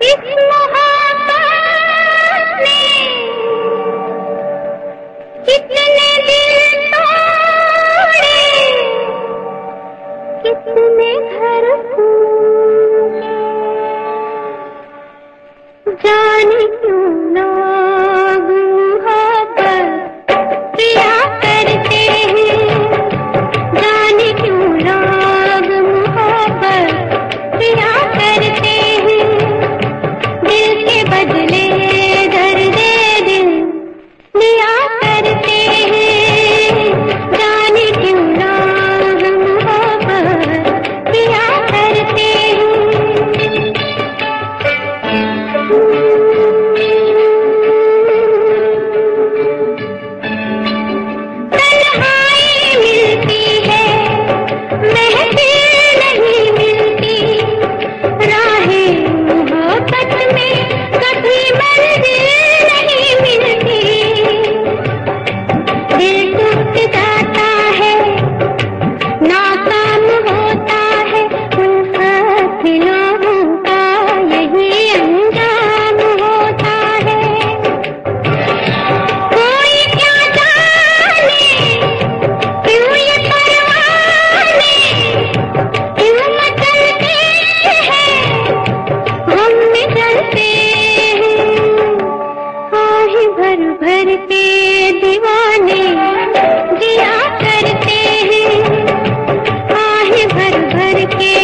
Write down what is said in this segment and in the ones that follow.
Bismillah. करके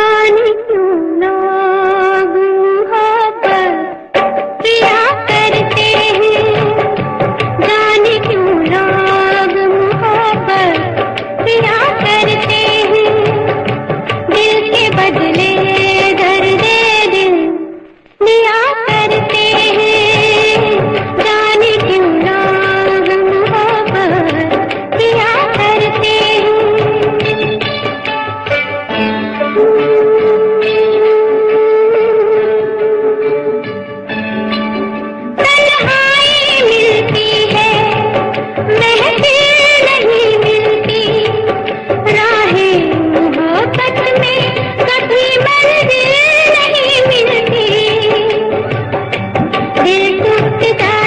ஞானியும் நான் Porque